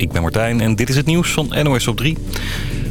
ik ben Martijn en dit is het nieuws van NOS op 3.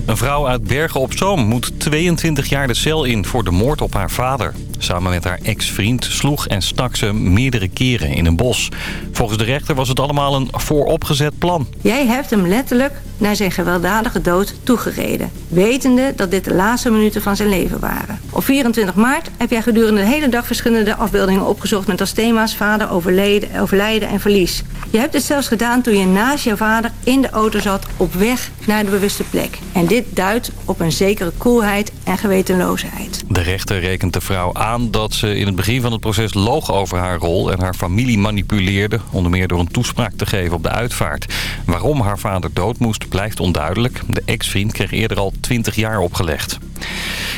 Een vrouw uit Bergen op Zoom moet 22 jaar de cel in voor de moord op haar vader. Samen met haar ex-vriend sloeg en stak ze meerdere keren in een bos. Volgens de rechter was het allemaal een vooropgezet plan. Jij hebt hem letterlijk naar zijn gewelddadige dood toegereden. Wetende dat dit de laatste minuten van zijn leven waren. Op 24 maart heb jij gedurende de hele dag verschillende afbeeldingen opgezocht... met als thema's vader, overleden, overlijden en verlies. Je hebt het zelfs gedaan toen je naast je vader in de auto zat... op weg naar de bewuste plek. En dit duidt op een zekere koelheid en gewetenloosheid. De rechter rekent de vrouw aan dat ze in het begin van het proces loog over haar rol... en haar familie manipuleerde, onder meer door een toespraak te geven op de uitvaart. Waarom haar vader dood moest, blijft onduidelijk. De ex-vriend kreeg eerder al 20 jaar opgelegd.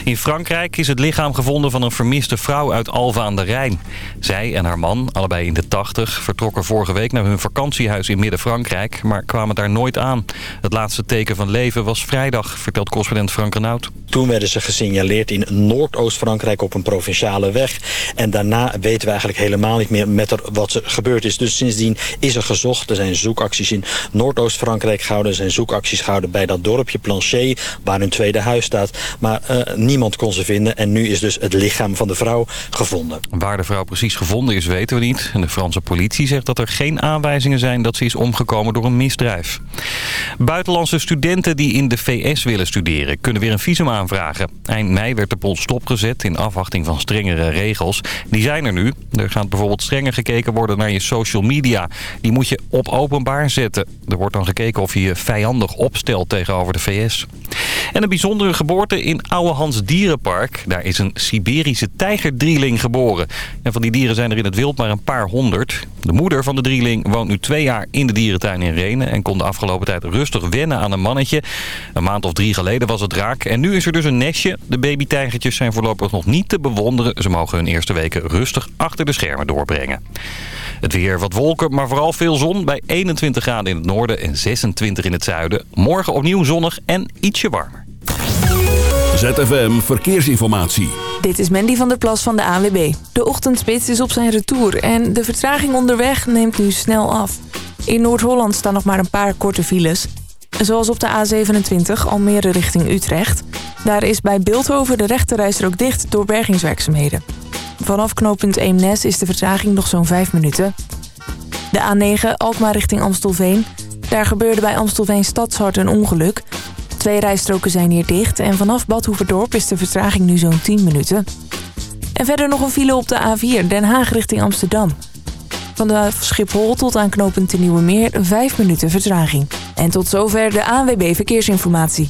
In Frankrijk is het lichaam gevonden van een vermiste vrouw uit Alva aan de Rijn. Zij en haar man, allebei in de 80, vertrokken vorige week naar hun vakantiehuis in Midden-Frankrijk, maar kwamen daar nooit aan. Het laatste teken van leven was vrijdag, vertelt correspondent Frank Renaud. Toen werden ze gesignaleerd in Noordoost-Frankrijk op een provinciale weg. En daarna weten we eigenlijk helemaal niet meer met er wat er gebeurd is. Dus sindsdien is er gezocht. Er zijn zoekacties in Noordoost-Frankrijk gehouden. Er zijn zoekacties gehouden bij dat dorpje Planchet, waar hun tweede huis staat. Maar uh, niemand kon ze vinden. En nu is dus het lichaam van de vrouw gevonden. Waar de vrouw precies gevonden is, weten we niet. En de Franse politie zegt dat er geen aanwijzingen zijn dat ze is omgekomen door een misdrijf. Buitenlandse studenten die in de VS willen studeren, kunnen weer een visum aanvragen. Eind mei werd de poll stopgezet in afwachting van strengere regels. Die zijn er nu. Er gaat bijvoorbeeld strenger gekeken worden naar je social media. Die moet je op openbaar zetten. Er wordt dan gekeken of je je vijandig opstelt tegenover de VS. En een bijzondere geboorte in Ouwehans Dierenpark. Daar is een Siberische tijgerdrieling geboren. En van die dieren zijn er in het wild maar een paar honderd. De moeder van de drieling woont nu twee jaar in de dierentuin in Renen... en kon de afgelopen tijd rustig wennen aan een mannetje. Een maand of drie geleden was het raak. En nu is er dus een nestje. De babytijgertjes zijn voorlopig nog niet te bewonderen. Ze mogen hun eerste weken rustig achter de schermen doorbrengen. Het weer wat wolken, maar vooral veel zon bij 21 graden in het noorden en 26 in het zuiden. Morgen opnieuw zonnig en ietsje warmer. ZFM Verkeersinformatie. Dit is Mandy van der Plas van de ANWB. De ochtendspits is op zijn retour en de vertraging onderweg neemt nu snel af. In Noord-Holland staan nog maar een paar korte files. Zoals op de A27 Almere richting Utrecht. Daar is bij Beeldhoven de rechterrijstrook dicht door bergingswerkzaamheden. Vanaf knooppunt Eemnes is de vertraging nog zo'n 5 minuten. De A9 Alkmaar richting Amstelveen. Daar gebeurde bij Amstelveen Stadshart een ongeluk. Twee rijstroken zijn hier dicht en vanaf Badhoevedorp is de vertraging nu zo'n 10 minuten. En verder nog een file op de A4 Den Haag richting Amsterdam. Van de Schiphol tot aan knooppunt de Nieuwe Meer 5 minuten vertraging. En tot zover de ANWB Verkeersinformatie.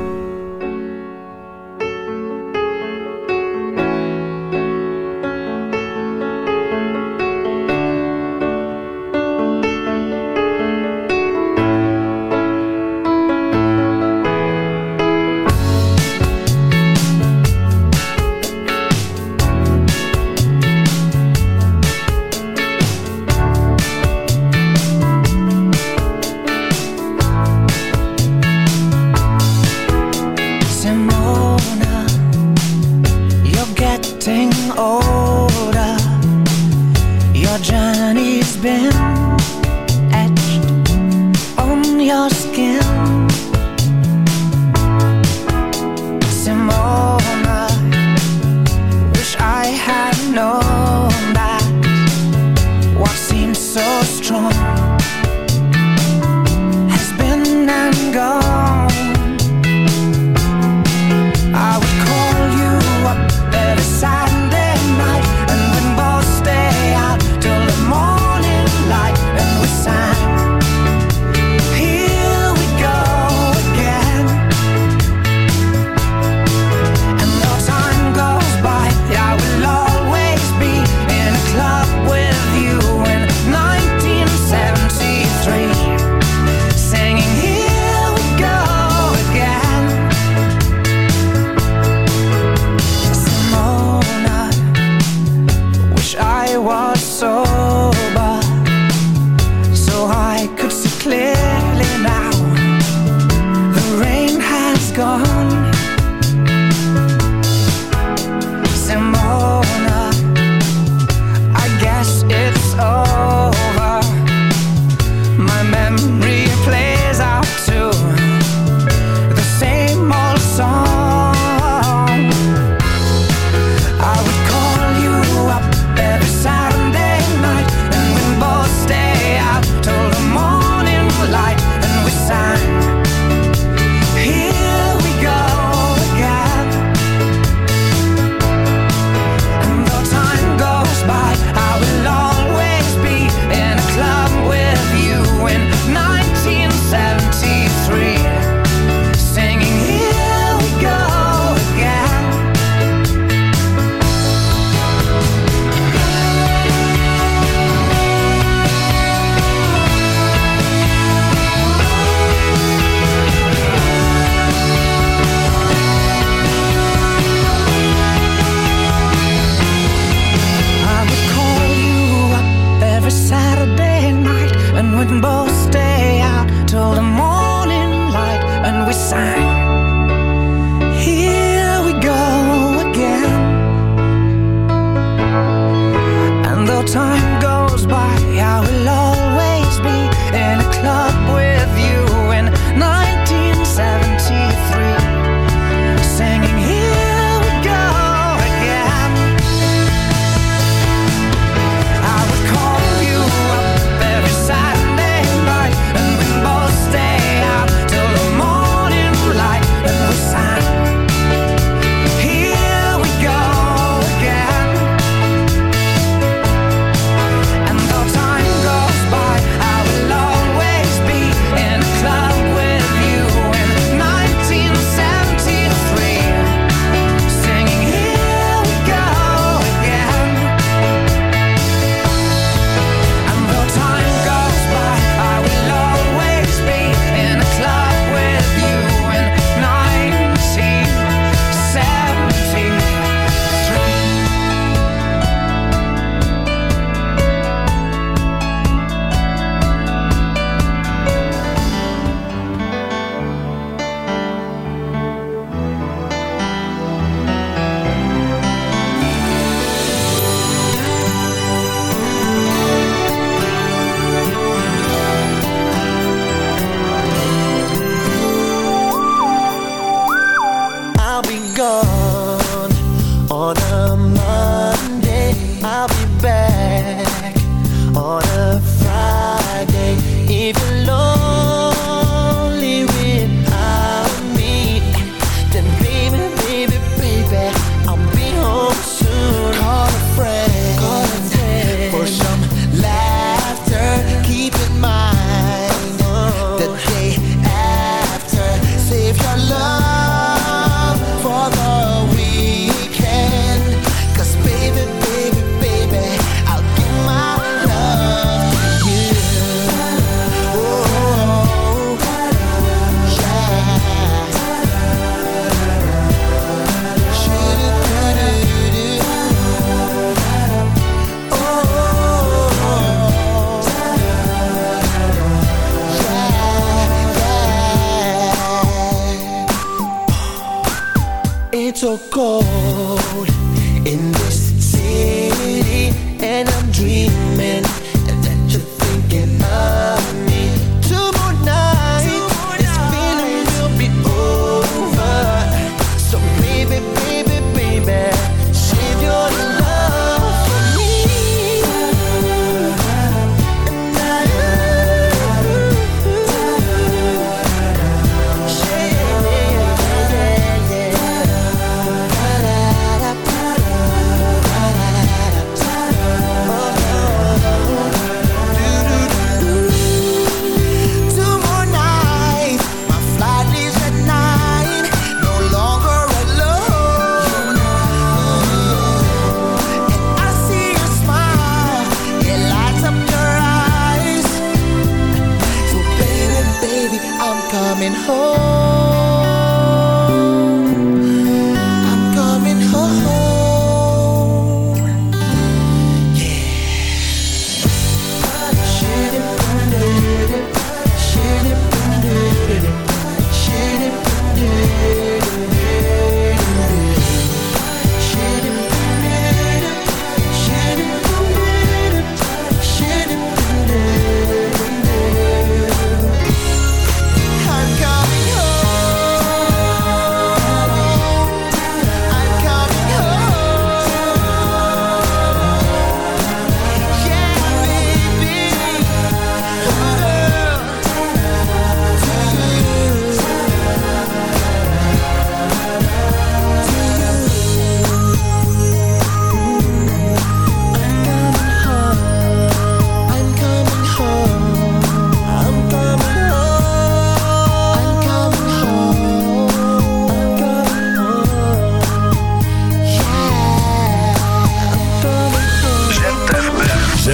dreaming.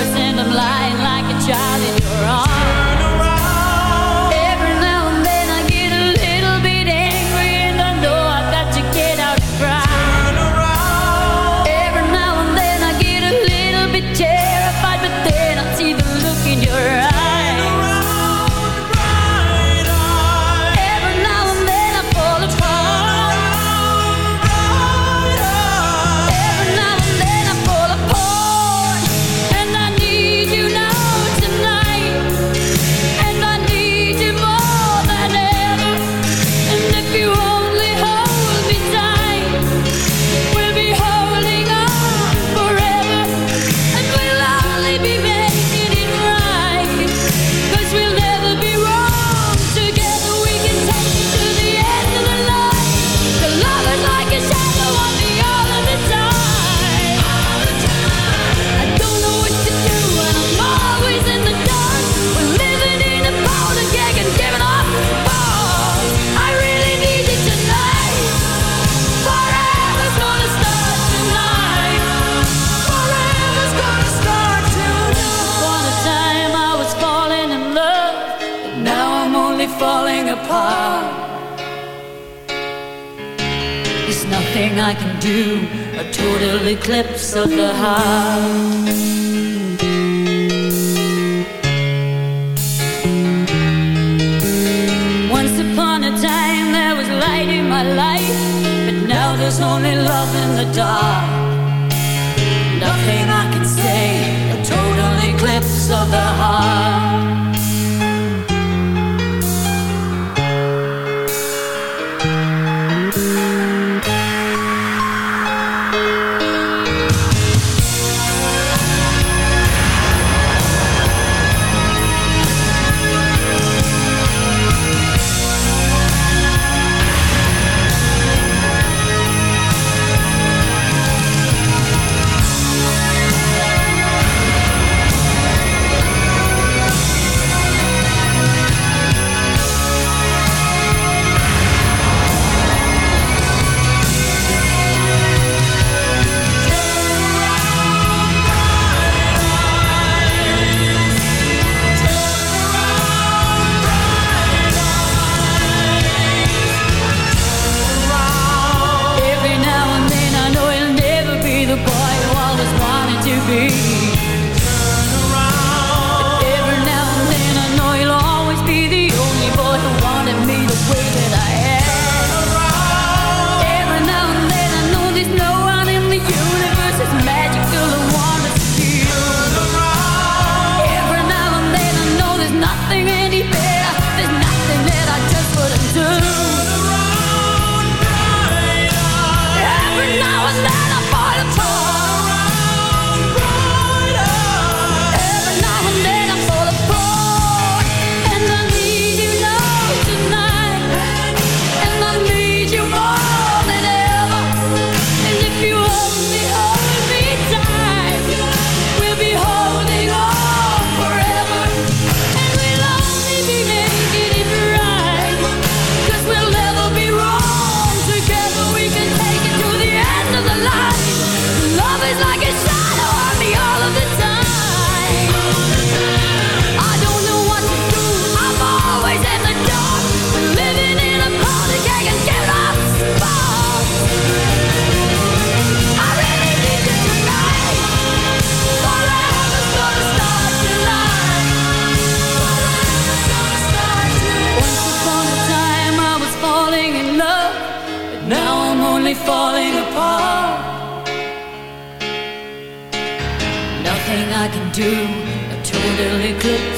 ever send them lies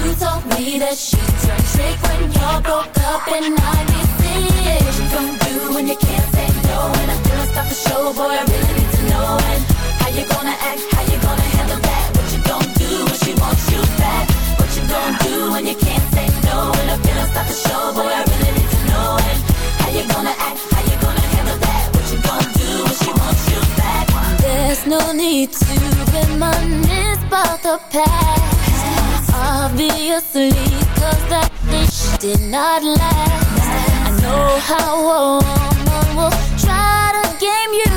You told me that she turned trick when y'all broke up and I in 96. What you gonna do when you can't say no? And I feel stop the show, boy, I really need to know. And how you gonna act, how you gonna handle that? What you gonna do when she wants you back? What you gonna do when you can't say no? And I feel stop the show, boy, I really need to know. And how you gonna act, how you gonna handle that? What you gonna do when she wants you back? There's no need to reminisce about the past. Obviously, cause that bitch did not last. I know how a woman will try to game you.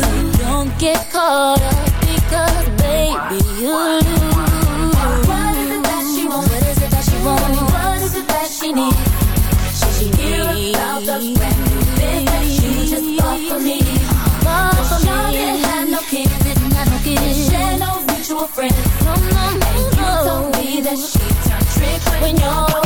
So don't get caught up because, baby, you we know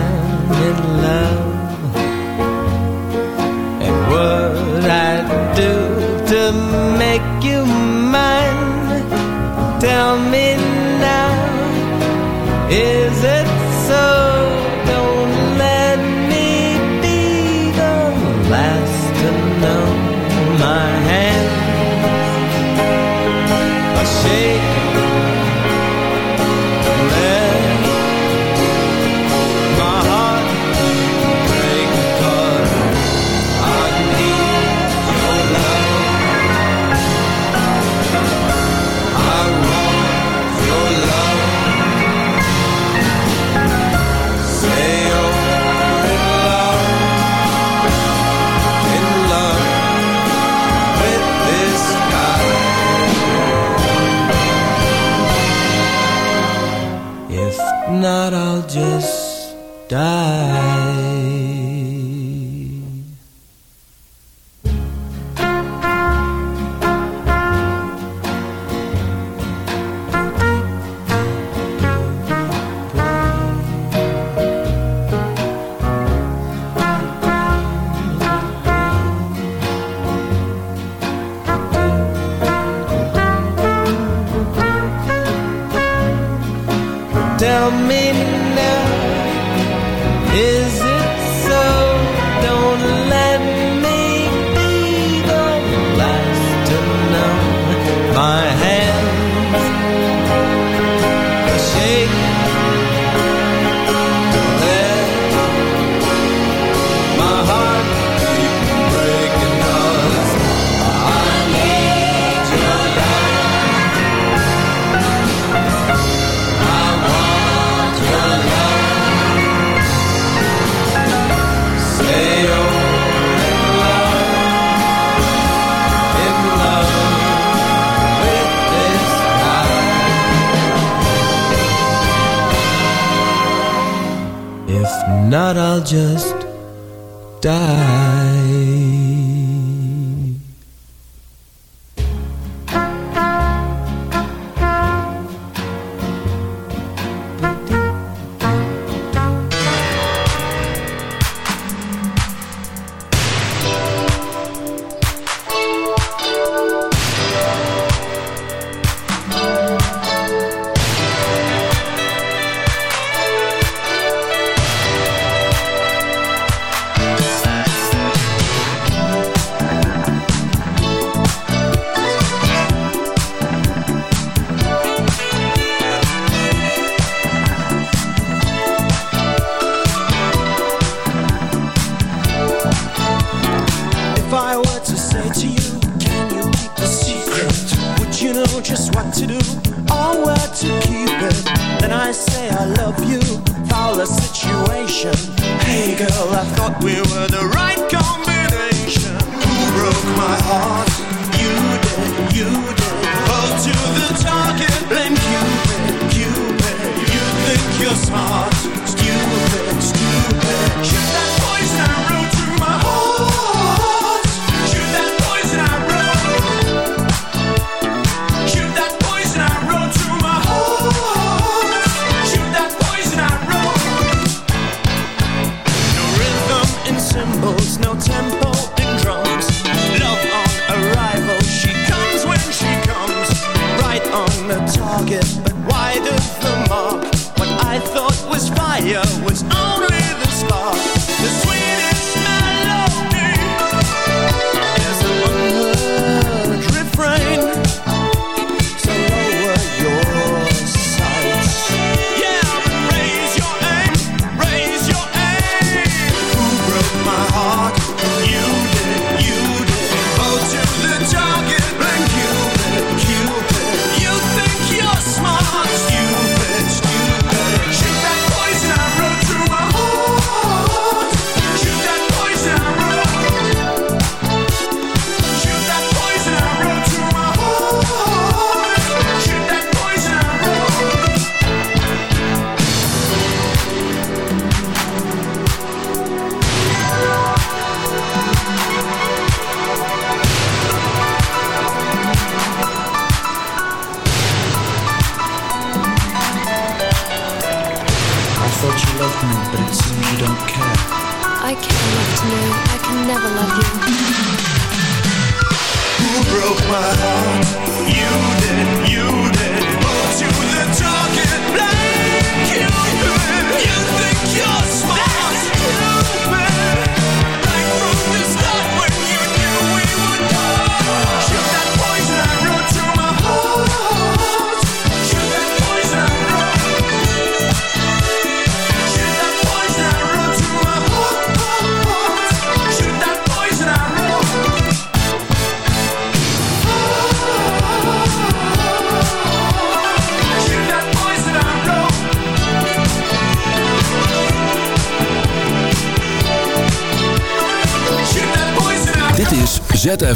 Tell me now.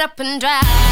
up and drive.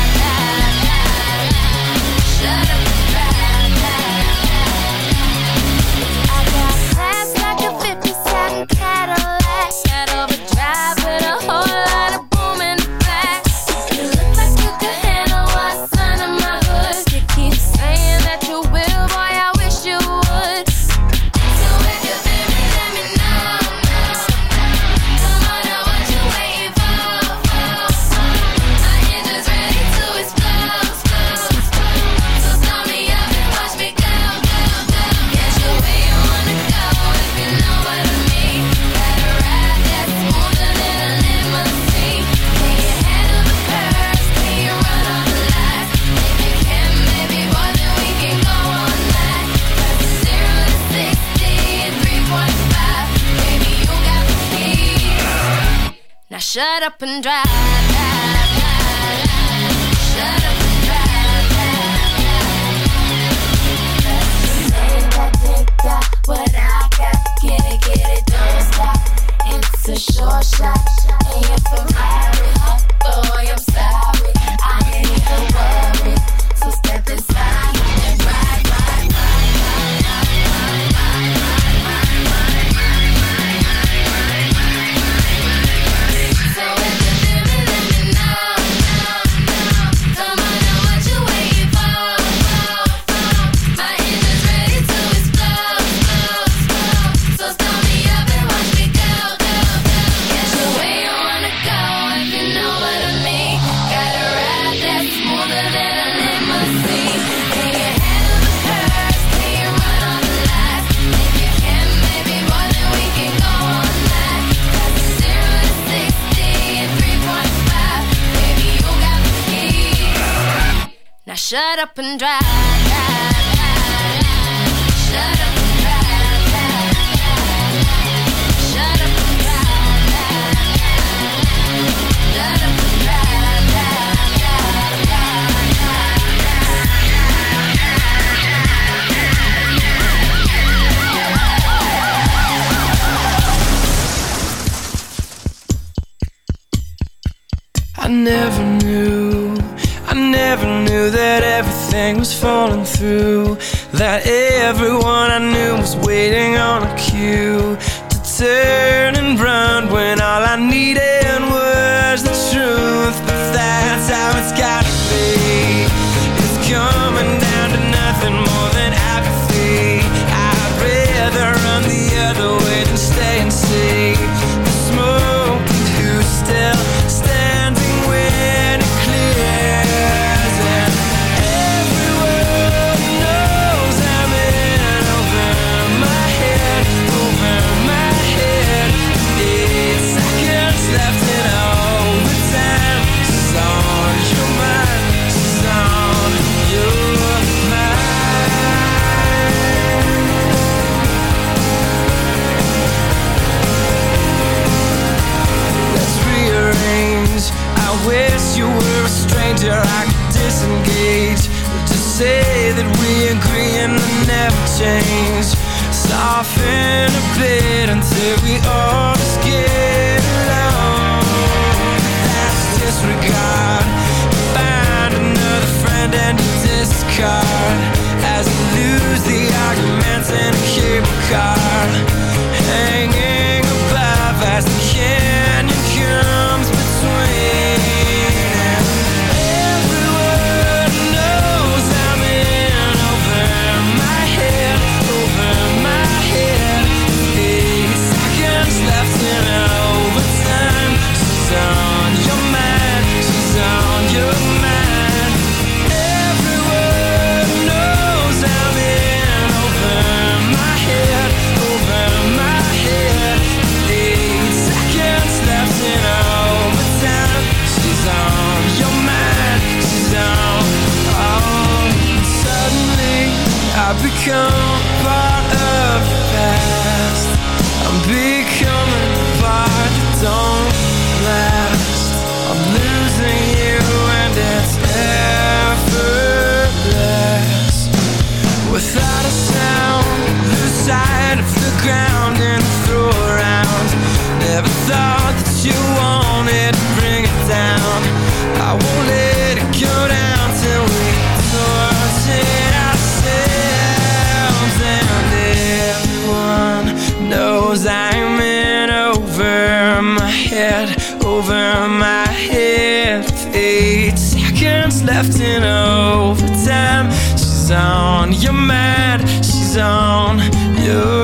over my head. Eight seconds left in overtime. She's on your mind, she's on your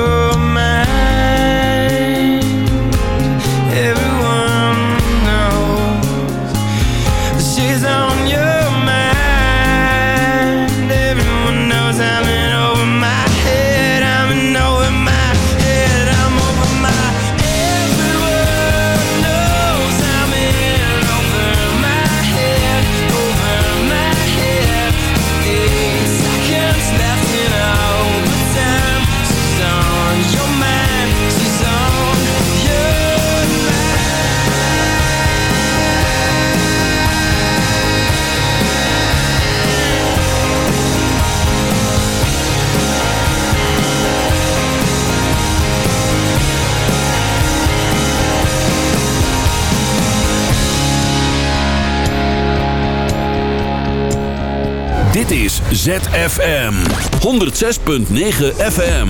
ZFM. 106.9 FM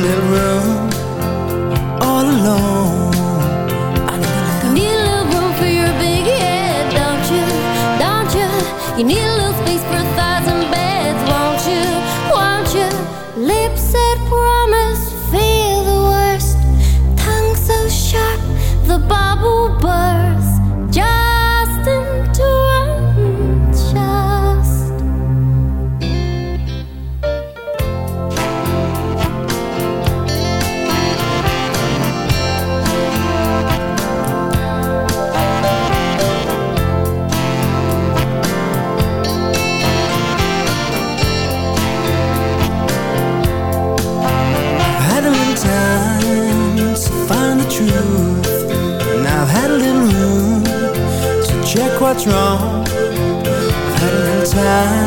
little room all alone. Need a little room for your big head, don't you, don't you? You need a little what's wrong. I've time.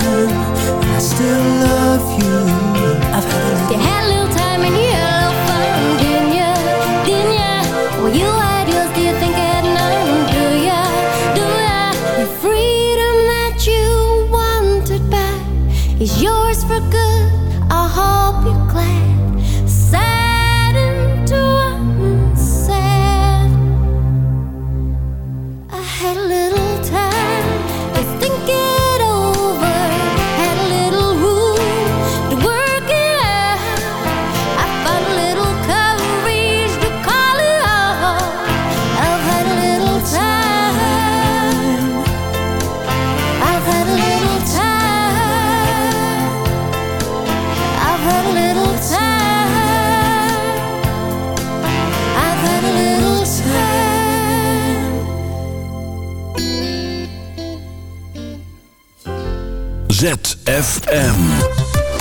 ZFM.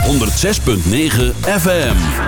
106.9 FM